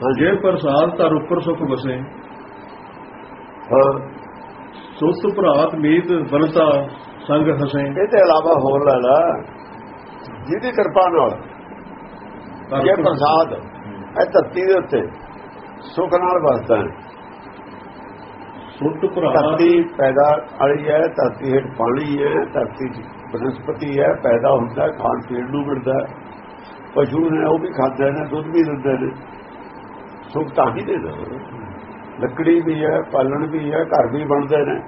ਜੇ ਪ੍ਰਸਾਦ ਧਰ ਉੱਪਰ ਸੁਖ ਵਸੇ। ਹਾਂ। ਸੁਤ ਭਰਾਤ ਮੀਤ ਬਨਤਾ ਸੰਗ ਹਸੇ। ਇਹ ਤੇ ਇਲਾਵਾ ਹੋਰ ਲੈ ਲਾ। ਜਿਹਦੀ ਕਿਰਪਾ ਨਾਲ। ਇਹ ਪ੍ਰਸਾਦ ਇਹ ਧਰਤੀ ਦੇ ਉੱਤੇ ਸੁਖ ਨਾਲ ਵਸਦਾ ਹੈ। ਸੁਤ ਭਰਾਤ ਧਰਤੀ ਪੈਦਾ ਵਾਲੀ ਹੈ ਧਰਤੀ ਹੇਠ ਪਾਣੀ ਹੈ ਧਰਤੀ ਬਨਸਪਤੀ ਹੈ ਪੈਦਾ ਹੁੰਦਾ ਹੈ, ਖਾਣ ਪੀਣ ਨੂੰ ਮਿਲਦਾ ਹੈ। ਪਸ਼ੂ ਨੇ ਉਹ ਵੀ ਖਾਂਦੇ ਨੇ ਦੁੱਧ ਵੀ ਦਿੰਦੇ ਨੇ। ਸੁਖ ਤਾਂ ਹੀ ਦੇ ਦੋ ਲੱਕੜੀ ਵੀ ਹੈ ਪਾਲਣ ਵੀ ਹੈ ਘਰ ਵੀ ਬਣਦੇ ਨੇ।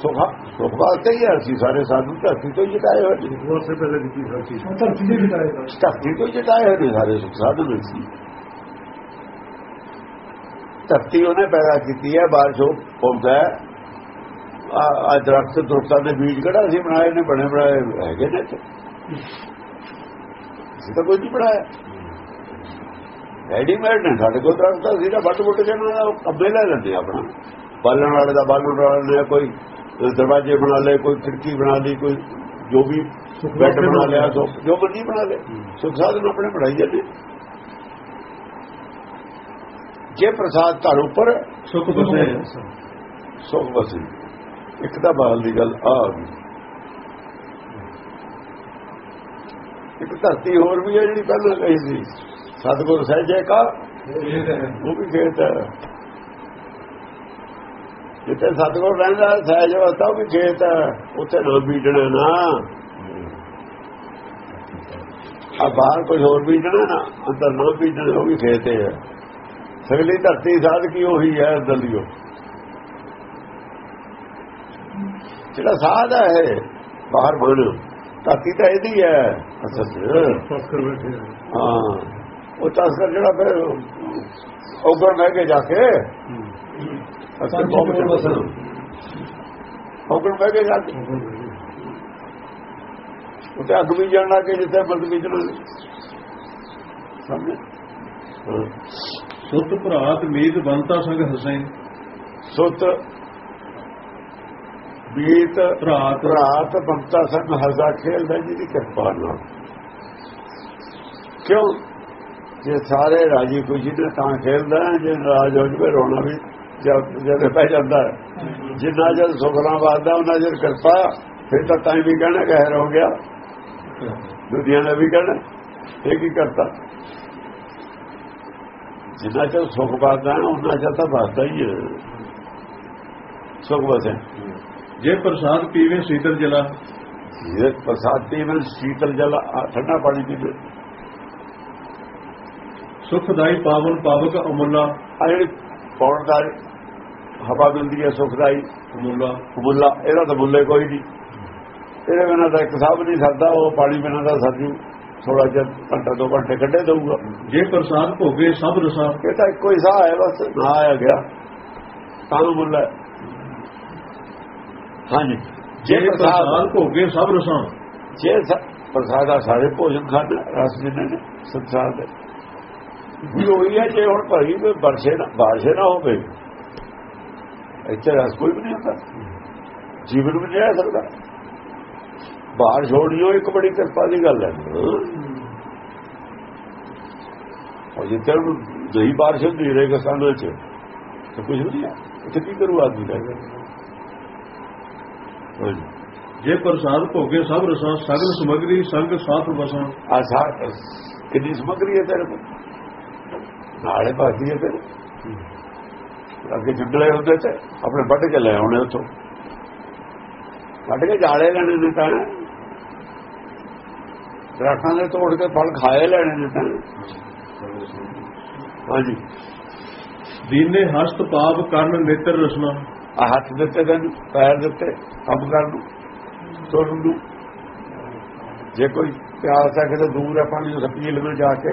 ਸੁਖ ਸੁਖ ਵਾਸਤੇ ਹੀ ਹੈ, ਅਸੀਂ ਸਾਰੇ ਸਾਧੂ ਧਰਤੀ ਤੋਂ ਹੀ ਜਟਾਏ ਹੋਏ ਨੇ। ਉਹ ਸੇ ਪਹਿਲੇ ਦਿੱਤੀ ਹਰ ਚੀਜ਼ ਧਰਤੀ ਦੇ ਬਿਤਾਏਗਾ ਧਰਤੀ ਤੋਂ ਹੀ ਜਟਾਏ ਹੋਏ ਨੇ ਸਾਰੇ ਸੁਖ ਸਾਧਨ ਸੀ ਧਰਤੀ ਉਹਨੇ ਪੈਦਾ ਕੀਤੀ ਹੈ ਬਾਰਿਸ਼ ਉਹ ਪਾਉਂਦਾ ਹੈ। ਆ ਦਰਖਤ ਦੁਰਤਾ ਦੇ ਬੀਜ ਕਿਹੜਾ ਅਸੀਂ ਬਣਾਏ ਨੇ ਬਣੇ ਬਣਾਏ ਹੈਗੇ ਨੇ ਇੱਥੇ। ਅਸੀਂ ਤਾਂ ਕੋਈ ਨਹੀਂ ਬਣਾਇਆ। ਰੈਡੀਮੇਡ ਨੇ ਸਾਡੇ ਕੋਲ ਦਰਖਤ ਅਸੀਂ ਤਾਂ ਵੱਟ ਵੱਟ ਕੇ ਦਾ ਕੰਬੇ ਲੈ ਲੈਂਦੇ ਆਪਣਾ। ਬਾਲਣ ਵਾਲੇ ਦਾ ਬਾਲਣ ਵਾਲੇ ਨੇ ਕੋਈ ਦਰਵਾਜ਼ੇ ਬਣਾ ਲਏ ਕੋਈ ਖਿੜਕੀ ਬਣਾ ਲਈ ਕੋਈ ਜੋ ਵੀ ਬੈੱਡ ਬਣਾ ਲਿਆ ਸੋ ਜੋ ਮਰਜ਼ੀ ਬਣਾ ਲੇ ਸੁਖ ਸਾਧਨ ਆਪਣੇ ਬਣਾਈ ਜਾਂਦੇ। ਜੇ ਪ੍ਰਸਾਦ ਧਰ ਉੱਪਰ ਸੁਖ ਵਸੇ ਸੁਖ ਵਸੇ ਇੱਕ ਤਾਂ ਬਾਲ ਦੀ ਗੱਲ ਆ ਆ ਗਈ। ਇੱਕ ਧਰਤੀ ਹੋਰ ਵੀ ਹੈ ਜਿਹੜੀ ਪਹਿਲਾਂ ਕਹੀ ਸੀ। ਸਤਿਗੁਰ ਸਹਿਜੇ ਕਾ ਉਹ ਵੀ ਖੇਤ ਹੈ। ਜਿੱਥੇ ਸਤਿਗੁਰ ਰਹਿੰਦਾ ਸਹਿਜ ਅਵਸਥਾ ਉਹ ਵੀ ਖੇਤ ਹੈ। ਉੱਥੇ ਨਾ ਬੀਜਣਾ ਨਾ। ਆ ਬਾਹਰ ਕੋਈ ਹੋਰ ਬੀਜਣਾ ਨਾ ਅੰਦਰ ਨਾ ਬੀਜਣਾ ਉਹ ਵੀ ਖੇਤ ਹੈ। ਸਗਲੀ ਧਰਤੀ ਸਾਧ ਕੀ ਉਹੀ ਹੈ ਦਲਿਓ ਜਿਹੜਾ ਸਾਧ ਹੈ ਬਾਹਰ ਬਣ ਧਰਤੀ ਤਾਂ ਇਹਦੀ ਹੈ। ਅਸਲ ਹਾਂ। ਉਹ ਤਸਕਰ ਜਿਹੜਾ ਫਿਰ ਉਗਰ ਬਹਿ ਕੇ ਜਾ ਕੇ ਅਸਲ ਬਹੁਤ ਬਸਣ ਉਗਰ ਬਹਿ ਕੇ ਜਾ ਕੇ। ਉੱਤੇ ਅੱਗ ਵੀ ਜਾਣ ਲੱਗੇ ਜਿੱਥੇ ਮਰਦ ਬੀਜਣਾ ਸਮਝ। ਸੁਤ ਭਰਾਤ ਮੀਤ ਬਨਤਾ ਸੰਗ ਹਸੇ। ਸੁੱਤ ਬੀਤ ਭਰਾਤ। ਰਾਤ ਬੰਤਾ ਸੰਗ ਹਜ਼ਾ ਖੇਲਦਾ ਜਿਹਦੀ ਕਿਰਪਾ ਨਾਲ। ਕਿਉਂ? ਜੇ ਸਾਰੇ ਰਾਜੀ ਖੁਸ਼ੀ ਨੇ ਤਾਂ ਖੇਲਦਾ ਜੇ ਨਾਰਾਜ਼ ਹੋ ਜਵੇ ਰੋਣਾ ਵੀ ਜਦ ਜਦ ਪੈ ਜਾਂਦਾ। ਜਿੰਨਾ ਜਦ ਸੁਖਨਾ ਵਾਦਾ ਉਹਨਾਂ ਜਦ ਕਿਰਪਾ ਫਿਰ ਤਾਂ ਤਾਂ ਵੀ ਕਹਿਣਾ ਕਹਿਰ ਹੋ ਗਿਆ। ਦੁਨੀਆ ਨੇ ਵੀ ਕਹਿਣਾ ਇਹ ਕੀ ਕਰਤਾ? ਜਿੰਨਾ ਚਿਰ ਸੁਖ ਵਾਦਾ ਉਹਨਾਂ ਚਿਰ ਤਾਂ ਵਾਦਾ ਹੀ ਹੈ। ਸੁਖ ਵਸੇ ਜੇ ਪ੍ਰਸਾਦ ਪੀਵੇ ਸੀਤਲ ਜਲਾ। ਇਹ ਪ੍ਰਸਾਦ ਪੀਵਨ ਸ਼ੀਤਲ ਜਲ ਠੰਡਾ ਪਾਣੀ ਪੀਵੇ। ਸੁਖਦਾਈ ਪਾਵਨ ਪਾਵਕ ਅਮੁੱਲਾ। ਆ ਜਿਹੜੀ ਪੌਣ ਦਾ ਹਵਾ ਮਿਲਦੀ ਹੈ ਸੁਖਦਾਈ? ਅਮੁੱਲਾ। ਮੁੱਲਾ ਇਹਦਾ ਤਾਂ ਮੁੱਲੇ ਕੋਈ ਨਹੀਂ। ਇਹਦੇ ਬਿਨਾਂ ਤਾਂ ਇੱਕ ਸਾਹਬ ਨਹੀਂ ਸਰਦਾ ਉਹ ਪਾਣੀ ਬਿਨਾਂ ਦਾ ਸਰਜੂ ਥੋੜਾ ਜਿਹਾ ਘੰਟਾ ਦੋ ਘੰਟੇ ਕੱਢੇ ਦਊਗਾ। ਜੇ ਪ੍ਰਸਾਦ ਭੋਗੇ ਸਭ ਰਸਾ। ਇਹ ਤਾਂ ਇੱਕੋ ਹੀ ਸਾਹ ਹੈ ਬਸ ਨਾ ਆਇਆ ਗਿਆ। ਤਾਂ ਹੈ। ਹਾਂਜੀ। ਜੇ ਪ੍ਰਸਾਦ ਭੋਗੇ ਸਭ ਰਸਾ। ਜੇ ਪ੍ਰਸਾਦ ਆ ਸਾਰੇ ਭੋਜਨ ਖਾਣ ਰਸ ਜਿੰਨੇ ਨੇ ਸੰਸਾਰ ਦੇ। ਵੀ ਹੋਈ ਹੈ? ਜੇ ਹੁਣ ਭਰੀ ਵੀ ਬਰਸੇ ਨਾ ਬਾਰਸ਼ੇ ਨਾ ਹੋਵੇ ਇੱਥੇ ਰਸ ਕੋਈ ਵੀ ਨਹੀਂ ਹੁੰਦਾ। ਜੀਵਨ ਵਿੱਚ ਰਹਿ ਸਕਦਾ। ਬਾਹਰ ਛੋੜਿਓ ਇੱਕ ਬੜੀ ਕਿਰਪਾ ਦੀ ਗੱਲ ਹੈ। ਔਰ ਜਿੱਥੇ ਨਹੀਂ ਬਾਰਿਸ਼ ਹੁੰਦੀ ਰਹੇ ਕਿਸਾਨਾਂ ਚ ਤਾਂ ਕੁਝ ਨਹੀਂ ਹੈ। ਇੱਥੇ ਕੀ ਕਰੂ ਆਦਮੀ ਹਾਂਜੀ। ਜੇ ਪ੍ਰਸਾਦ ਭੋਗੇ ਸਭ ਰਸਾ ਸਗਲ ਸਮਗਰੀ ਸੰਗ ਸਾਥ ਵਸਾ। ਆ ਕਿੰਨੀ ਸਮਗਰੀ ਹੈ ਤੇਰੇ ਕੋਲ? ਨਾਲੇ ਬਾਕੀ ਹੈ ਤੇਰੇ ਅੱਗੇ ਜੰਗਲੇ ਹੁੰਦੇ ਤੇ ਆਪਣੇ ਵੱਢ ਕੇ ਲੈ ਆਉਣੇ ਉੱਥੋਂ। ਵੱਢ ਕੇ ਜਾਲੇ ਲੈਣੇ ਨੇ ਤਾਂ। ਦਰਖਤਾਂ ਦੇ ਤੋੜ ਕੇ ਫਲ ਖਾਏ ਲੈਣੇ ਨੇ ਤਾਂ। ਹਾਂਜੀ। ਦੀਨੇ ਹਸਤ ਪਾਪ ਕਰਨ ਨੇਤਰ ਰਸਨਾ। ਆ ਹੱਥ ਦਿੱਤੇ ਤੈਨੂੰ ਪੈਰ ਦਿੱਤੇ ਕੰਮ ਕਰਨ ਨੂੰ ਤੁਰਨ ਨੂੰ। ਜੇ ਕੋਈ ਪਿਆਸ ਹੈ ਕਿਤੇ ਦੂਰ ਹੈ ਪਾਣੀ ਨੂੰ ਸਪੀ ਲਵੇ ਜਾ ਕੇ।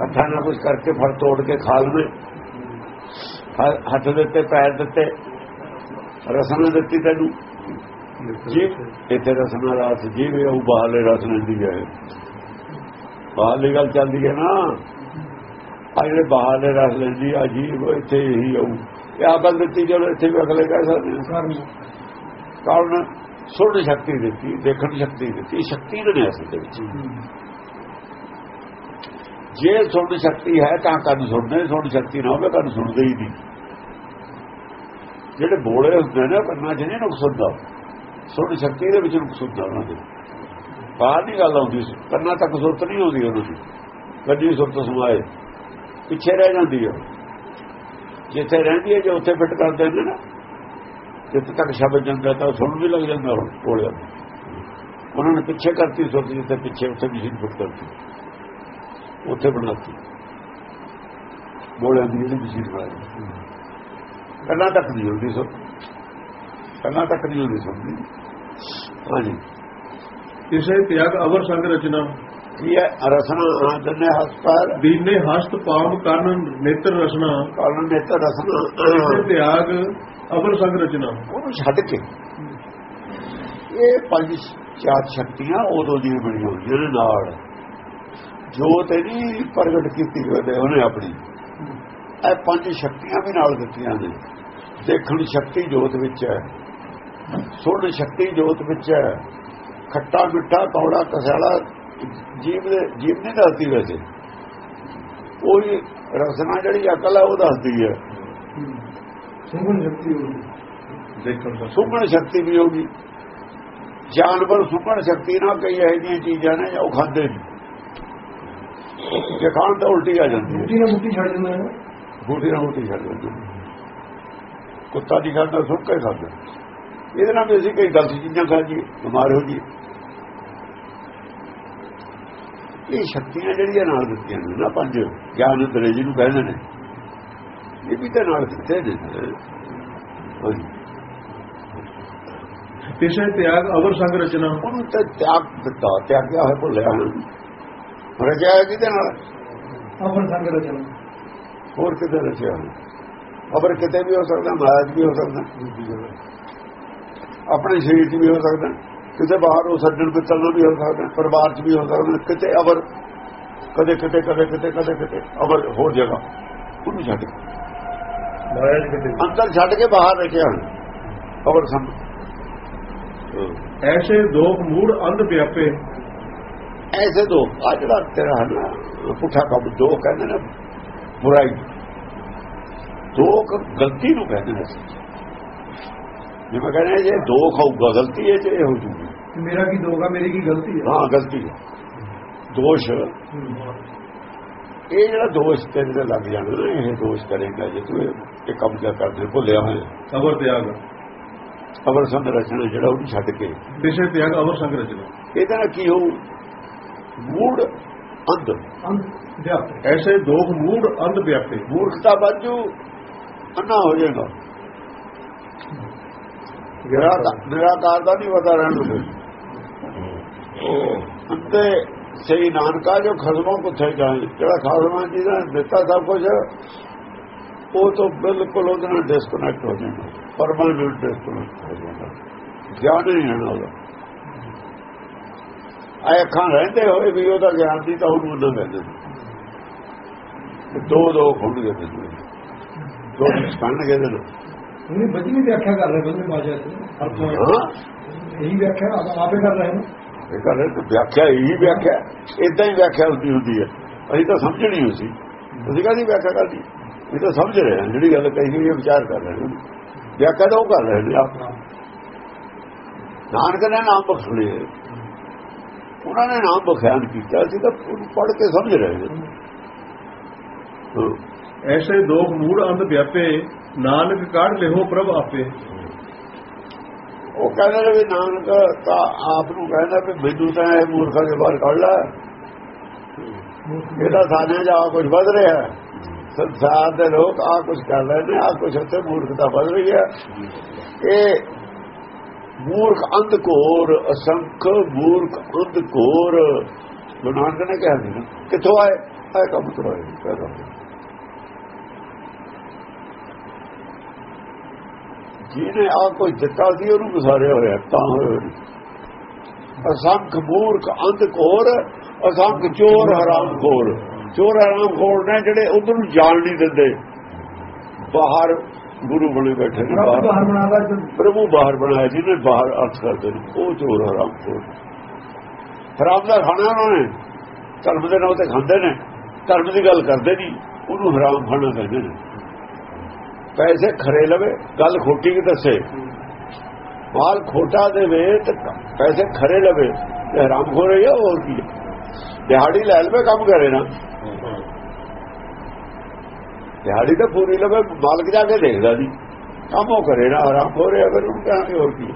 ਹੱਥਾਂ ਨਾਲ ਕੁਝ ਕਰਕੇ ਫੜ ਤੋੜ ਕੇ ਖਾ ਲਵੇ। ਹੱਥ ਦਿੱਤੇ ਪੈਰ ਦਿੱਤੇ ਰਸਨਾ ਦਿੱਤੀ ਤੈਨੂੰ। ਜੀਵ ਇੱਥੇ ਰਸਨਾ ਰਾਸ ਜੀਵ ਉਹ ਬਾਹਲੇ ਰਸ ਲੈਂਦੀ ਹੈ ਬਾਹਲੀ ਗੱਲ ਚੱਲਦੀ ਹੈ ਨਾ। ਆ ਜਿਹੜੇ ਬਾਹਲੇ ਰਸ ਲੈਂਦੀ ਆ ਜੀਵ ਇੱਥੇ ਹੀ ਆਉ ਇਹ ਆ ਗੱਲ ਦਿੱਤੀ ਜਦੋਂ ਇੱਥੇ ਵੀ ਅਗਲੇ ਕਹਿ ਸਕਦੇ। ਕਾਰਨ ਸੁਣ ਸ਼ਕਤੀ ਦਿੱਤੀ ਦੇਖਣ ਸ਼ਕਤੀ ਦਿੱਤੀ ਸ਼ਕਤੀ ਨੇ ਅਸਲ ਦੇ ਵਿੱਚ। ਜੇ ਸੁਣ ਸ਼ਕਤੀ ਹੈ ਤਾਂ ਕੰਨ ਸੁਣਦੇ ਨੇ, ਸੁਣ ਸ਼ਕਤੀ ਨਾ ਹੋਵੇ ਕੰਨ ਸੁਣਦੇ ਹੀ ਨਹੀਂ। ਜਿਹੜੇ ਬੋਲੇ ਹੁੰਦੇ ਨੇ ਕੰਨਾਂ 'ਚ ਨਹੀਂ ਨੁਕਸ ਹੁੰਦਾ। ਸੁਣ ਸ਼ਕਤੀ ਦੇ ਵਿੱਚ ਨੁਕਸ ਹੁੰਦਾ ਉਹਨਾਂ ਦੇ। ਬਾਹਰ ਨਹੀਂ ਗੱਲ ਆਉਂਦੀ ਸੀ ਕੰਨਾਂ ਤੱਕ ਸੁਰਤ ਨਹੀਂ ਆਉਂਦੀ ਉਹਨਾਂ ਦੀ। ਗੱਡੀ ਸੁਰਤ ਸਮਾਏ ਪਿੱਛੇ ਰਹਿ ਜਾਂਦੀ ਹੈ ਜਿੱਥੇ ਰਹਿੰਦੀ ਹੈ ਜੇ ਉੱਥੇ ਫਿੱਟ ਕਰ ਦਿੰਦੇ ਨਾ ਜਿੱਥੇ ਤੱਕ ਸ਼ਬਦ ਜਾਂਦਾ ਤਾਂ ਸੁਣ ਵੀ ਲੱਗ ਜਾਂਦਾ ਹੁਣ ਬੋਲਿਆ। ਉਹਨਾਂ ਨੇ ਪਿੱਛੇ ਕਰਤੀ ਸੁਰਤ ਜਿੱਥੇ ਪਿੱਛੇ ਉੱਥੇ ਮਸ਼ੀਨ ਫਿੱਟ ਕਰਤੀ। ਉੱਥੇ ਬਣਾਤੀ ਬੋਲਿਆਂ ਦੀ ਜਿਹੜੀ ਮਸ਼ੀਨ ਬਣਾਈ। ਕੰਨਾਂ ਤੱਕ ਨਹੀਂ ਹੁੰਦੀ ਸੁਰਤ ਕੰਨਾਂ ਤੱਕ ਨਹੀਂ ਹੁੰਦੀ ਸੁਣਦੀ ਹਾਂਜੀ। ਕਿਸੇ ਤਿਆਗ ਅਵਰ ਸੰਗ ਰਚਨਾ। ਕੀ ਹੈ? ਰਸਨਾ ਆਦਨੇ ਹਸਪਰ ਦੀਨੇ ਹਸਤ ਪਾਮ ਕਰਨ ਨੇਤਰ ਰਚਨਾ ਕਾਲਨ ਨੇਤਰ ਰਸਨਾ। ਕਿਸੇ ਤਿਆਗ ਅਵਰ ਸੰਗ ਰਚਨਾ। ਉਹਨੂੰ ਛੱਡ ਕੇ। ਇਹ ਪੰਜ ਚਾਰ ਸ਼ਕਤੀਆਂ ਉਦੋਂ ਦੀਆਂ ਬਣੀਆਂ ਨੇ ਨਾਲ। ਜੋਤ ਨਹੀਂ ਪ੍ਰਗਟ ਕੀਤੀ ਉਹਨੇ ਉਹਨੇ ਆਪਣੀ। ਇਹ ਪੰਜ ਸ਼ਕਤੀਆਂ ਵੀ ਨਾਲ ਦਿੱਤੀਆਂ ਨੇ। ਦੇਖਣ ਸ਼ਕਤੀ ਜੋਤ ਵਿੱਚ ਹੈ। ਸੁਣਨ ਸ਼ਕਤੀ ਜੋਤ ਵਿੱਚ ਹੈ। ਖੱਟਾ ਮਿੱਠਾ ਕੌੜਾ ਕਸਾਲਾ ਜੀਵ ਦੇ ਜੀਵ ਨਹੀਂ ਦੱਸਦੀ ਵੈਸੇ। ਉਹੀ ਰਸਨਾ ਜਿਹੜੀ ਅਕਲ ਹੈ ਉਹ ਦੱਸਦੀ ਹੈ। ਸੁਗਣ ਸ਼ਕਤੀ ਦੇਖਣ ਸੁਗਣ ਸ਼ਕਤੀ ਵੀ ਹੋਗੀ ਜਾਨਵਰ ਸੁਗਣ ਸ਼ਕਤੀ ਨਾਲ ਕਈ ਇਹੋ ਜਿਹੀਆਂ ਚੀਜ਼ਾਂ ਨੇ ਉਹ ਖਾਂਦੇ ਨੇ ਜੇ ਖਾਣ ਤਾਂ ਉਲਟੀ ਆ ਜਾਂਦੀ ਹੈ। ਮੁੱਠੀ ਨਾਲ ਮੁੱਠੀ ਛੱਡ ਦਿੰਦਾ ਹੈ। ਨਾਲ ਉਲਟੀ ਛੱਡ ਜਾਂਦੀ ਹੈ। ਕੁੱਤਾ ਦੀ ਖਾਂਦਾ ਸੁੱਕ ਕੇ ਖਾਂਦਾ। ਇਹਦੇ ਨਾਲ ਵੀ ਅਸੀਂ ਕਈ ਗਲਤ ਚੀਜ਼ਾਂ ਖਾ ਜੀ ਬਿਮਾਰ ਹੋ ਜੀ ਇਹ ਸ਼ਕਤੀਆਂ ਜਿਹੜੀਆਂ ਨਾਲ ਦਿੱਤੀਆਂ ਨੇ ਨਾ ਪੰਜ ਗਿਆਨ ਅੰਦਰੇ ਜਿਹਨੂੰ ਕਹਿੰਦੇ ਨੇ ਇਹ ਵੀ ਤਾਂ ਨਾਲ ਦਿੱਤੇ ਨੇ। ਕਿਸੇ ਤਿਆਗ ਅਵਰ ਸੰਗ ਰਚਨਾ। ਉਹਨੂੰ ਤਾਂ ਤਿਆਗ ਦਿੱਤਾ ਤਿਆਗਿਆ ਹੋਇਆ ਭੁੱਲਿਆ ਰਜਾ ਕਿਹਦੇ ਨਾਲ ਅਵਰ ਸੰਗ ਰਚਨਾ ਹੋਰ ਕਿਤੇ ਰਚਿਆ ਅਬਰ ਕਿਤੇ ਵੀ ਹੋ ਸਕਦਾ ਮਹਾਰਾਜ ਵੀ ਹੋ ਸਕਦਾ ਆਪਣੇ ਸਰੀਰ 'ਚ ਵੀ ਹੋ ਸਕਦਾ ਕਿਤੇ ਬਾਹਰ ਉਹ ਸੱਜਣ ਪਿੱਤਲ ਨਾਲ ਵੀ ਹੋ ਸਕਦਾ ਪਰਿਵਾਰ 'ਚ ਵੀ ਹੋ ਸਕਦਾ ਕਿਤੇ ਅਬਰ ਕਦੇ ਕਿਤੇ ਕਦੇ ਕਿਤੇ ਕਦੇ ਕਿਤੇ ਅਬਰ ਹੋਰ ਜਗ੍ਹਾ ਉਹਨੂੰ ਛੱਡ ਕੇ ਮਹਾਰਾਜ ਕਿਤੇ ਅੰਦਰ ਛੱਡ ਕੇ ਬਾਹਰ ਰੱਖਿਆ ਅਬਰ ਸਮ ਐਸੇ ਦੋਖ ਮੂੜ ਅੰਧ ਵਿਆਪੇ ਐਸੇ ਦੋ ਆ ਜਿਹੜਾ ਤੇਰਾ ਹੈ। ਨਾ ਪੁੱਠਾ ਕੰਮ ਦੋ ਕਹਿੰਦੇ ਨੇ ਬੁਰਾਈ। ਦੋ ਗਲਤੀ ਨੂੰ ਕਹਿੰਦੇ ਨੇ ਜਿਵੇਂ ਕਹਿੰਦੇ ਜੇ ਦੋ ਖਾਊਗਾ ਗਲਤੀ ਹੈ ਜੇ ਹੋ ਜੂਗੀ। ਮੇਰਾ ਕੀ ਦੋਗਾ ਮੇਰੀ ਕੀ ਗਲਤੀ ਹੈ? ਹਾਂ ਗਲਤੀ ਹੈ। ਦੋਸ਼। ਇਹ ਜਿਹੜਾ ਦੋਸ਼ ਤੇਰੇ ਤੇ ਲੱਗ ਜਾਂਦਾ ਨਾ ਇਹ ਦੋਸ਼ ਕਰੇਗਾ ਜੇ ਤੂੰ ਇਹ ਕੰਮ ਕਿਆ ਕਰਦੇ ਭੁੱਲਿਆ ਹੋਇਆ। ਅਵਰ ਤਿਆਗ। ਅਵਰ ਸੰਗ ਰਚਨਾ ਜਿਹੜਾ ਉਹਨੂੰ ਛੱਡ ਕੇ। ਕਿਸੇ ਤਿਆਗ ਅਵਰ ਸੰਗ ਰਚਨਾ। ਇਹਦਾ ਕੀ ਹੋਊ? ਮੂੜ ਅੰਧ। ਅੰਧ ਐਸੇ ਦੋਖ ਮੂੜ ਅੰਧ ਵਿਆਪੇ ਮੂਰਖਤਾ ਬਾਜੂ ਅੰਨਾ ਹੋ ਜਾਏਗਾ। ਨਿਰਾਕਾਰ ਦਾ ਨਹੀਂ ਪਤਾ ਰਹਿਣ ਨੂੰ ਅੰਤੇ ਸਹੀ ਨਾਨਕਾ ਜੋ ਖਸਮੋਂ ਕੁੱਥੇ ਜਾਏ ਜਿਹੜਾ ਖਸਮਾਂ ਜੀ ਦਾ ਦਿੱਤਾ ਸਭ ਕੁਝ ਉਹ ਤੋਂ ਬਿਲਕੁਲ ਉਹਦੇ ਨਾਲ ਡਿਸਕਨੈਕਟ ਹੋ ਜਾਂਦਾ ਪਰਮਾਨੈਂਟ ਡਿਸਕਨੈਕਟ ਹੋ ਜਾਂਦਾ ਗਿਆਨ ਨਹੀਂ ਰਹਿਣਾ ਉਹਦਾ। ਆਏ ਅੱਖਾਂ ਰਹਿੰਦੇ ਹੋਏ ਵੀ ਉਹਦਾ ਗਿਆਨ ਦੀ ਤਾਂ ਉਹਨੂੰ ਨਾ ਕਹਿੰਦੇ ਦੋ ਦੋ ਖੁੱਲ੍ਹ ਗਏ ਤੇ ਦੋ ਸਪੰਨ ਗਏ ਨੇ ਉਹਨੇ ਬੱਜੀ ਵਿਆਖਿਆ ਕਰ ਰਹੇ ਬੰਦੇ ਬਾਜਾ ਤੇ। ਇਹੀ ਵਿਆਖਿਆ ਆਪ- ਕਰ ਰਹੇ ਨੇ ਇਹ ਗੱਲ ਹੈ ਕਿ ਵਿਆਖਿਆ ਇਹੀ ਵਿਆਖਿਆ। ਇਦਾਂ ਹੀ ਵਿਆਖਿਆ ਹੁੰਦੀ ਹੁੰਦੀ ਹੈ। ਅਸੀਂ ਤਾਂ ਸਮਝਣੀ ਹੋ ਸੀ। ਅਸੀਂ ਕਾਹਦੀ ਵਿਆਖਿਆ ਕਰਦੀ? ਇਹ ਤਾਂ ਸਮਝ ਰਹੇ ਹਾਂ। ਜਿਹੜੀ ਗੱਲ ਕਹੀ ਗਈ ਵਿਚਾਰ ਕਰ ਰਹੇ ਹਾਂ। ਵਿਆਖਿਆ ਤਾਂ ਉਹ ਕਰ ਰਹੇ ਨੇ ਆਪ। ਨਾਨਕ ਨੇ ਨਾਮ ਬਖਸ਼ਣੇ ਉਹਨਾਂ ਨੇ ਨਾਮ ਬਖਿਆਨ ਕੀਤਾ ਸੀ ਤਾਂ ਪੜ੍ਹ ਕੇ ਸਮਝ ਰਹੇ ਨੇ। ਐਸੇ ਦੋਖ ਮੂੜ ਅੰਧ ਵਿਆਪੇ ਨਾਨਕ ਕਾਢ ਲਿਓ ਪ੍ਰਭ ਆਪੇ ਉਹ ਕਹਿੰਦੇ ਨੇ ਵੀ ਨਾਨਕ ਤਾਂ ਆਪ ਨੂੰ ਕਹਿੰਦਾ ਵੀ ਮੈਨੂੰ ਤਾਂ ਇਹ ਮੂਰਖਾਂ ਦੇ ਬਾਹਰ ਕੱਢ ਲੈ ਇਹਦਾ ਸਾਨੇ ਜਾ ਕੁਝ ਵੱਧ ਰਿਹਾ। ਸੰਸਾਰ ਦੇ ਲੋਕ ਆ ਕੁਝ ਕਰ ਰਹੇ ਨੇ ਆ ਕੁਝ ਉੱਥੇ ਮੂਰਖਤਾ ਵੱਧ ਰਹੀ ਹੈ ਇਹ ਮੂਰਖ ਅੰਧ ਘੋਰ ਅਸੰਖ ਮੂਰਖ ਅੰਧ ਘੋਰ। ਗੁਰੂ ਨਾਨਕ ਨੇ ਕਿਹਾ ਸੀ ਨਾ, ਕਿੱਥੋਂ ਆਏ? ਆਏ ਕੰਮ ਤੋਂ ਆਏ ਪੈਦਾ ਜਿਹਨੇ ਆ ਕੁਝ ਦਿੱਤਾ ਸੀ ਉਹਨੂੰ ਗੁਜ਼ਾਰਿਆ ਹੋਇਆ ਤਾਂ ਹੋਏ ਅਸੰਖ ਮੂਰਖ ਅੰਧ ਘੋਰ ਅਸੰਖ ਚੋਰ ਹਰਾਮ ਖੋਰ ਚੋਰ ਹਰਾਮ ਖੋਰ ਨੇ ਜਿਹੜੇ ਉਧਰ ਨੂੰ ਜਾਣ ਨਹੀਂ ਦਿੰਦੇ। ਬਾਹਰ ਗੁਰੂ ਬਣੇ ਬੈਠੇ ਨੇ ਬਾਹਰ। ਪ੍ਰਭੂ ਬਾਹਰ ਬਣਾਇਆ ਜਿਹਨੇ ਬਾਹਰ ਅਰਥ ਕਰਦੇ ਨੇ ਉਹ ਚੋਰ ਹਰਾਮ ਖੋਰ ਹਰਾਮ ਦਾ ਖਾਣਾ ਉਹਨਾਂ ਨੇ। ਧਰਮ ਦੇ ਨਾਂ ਤੇ ਖਾਂਦੇ ਨੇ। ਧਰਮ ਦੀ ਗੱਲ ਕਰਦੇ ਨਹੀਂ ਉਹਨੂੰ ਹਰਾਮ ਖਾਣਾ ਕਹਿੰਦੇ ਨੇ। ਪੈਸੇ ਖਰੇ ਲਵੇ ਗੱਲ ਖੋਟੀ ਕਿ ਦੱਸੇ। ਮਾਲ ਖੋਟਾ ਦੇਵੇ ਤੇ ਪੈਸੇ ਖਰੇ ਲਵੇ ਤੇ ਹਰਾਮ ਖੋ ਰਹੀ ਹੋਰ ਕੀ ਹੈ? ਦਿਹਾੜੀ ਲੈ ਲਵੇ ਕੰਮ ਕਰੇ ਨਾ। ਦਿਹਾੜੀ ਤਾਂ ਪੂਰੀ ਲਵੇ, ਮਾਲਕ ਜਾ ਕੇ ਦੇਖਦਾ ਜੀ। ਕੰਮ ਉਹ ਕਰੇ ਨਾ ਆਰਾਮ ਹੋ ਰਿਹਾ ਫਿਰ ਉਹਨੂੰ ਕਹਾਂਗੇ ਹੋਰ ਕੀ।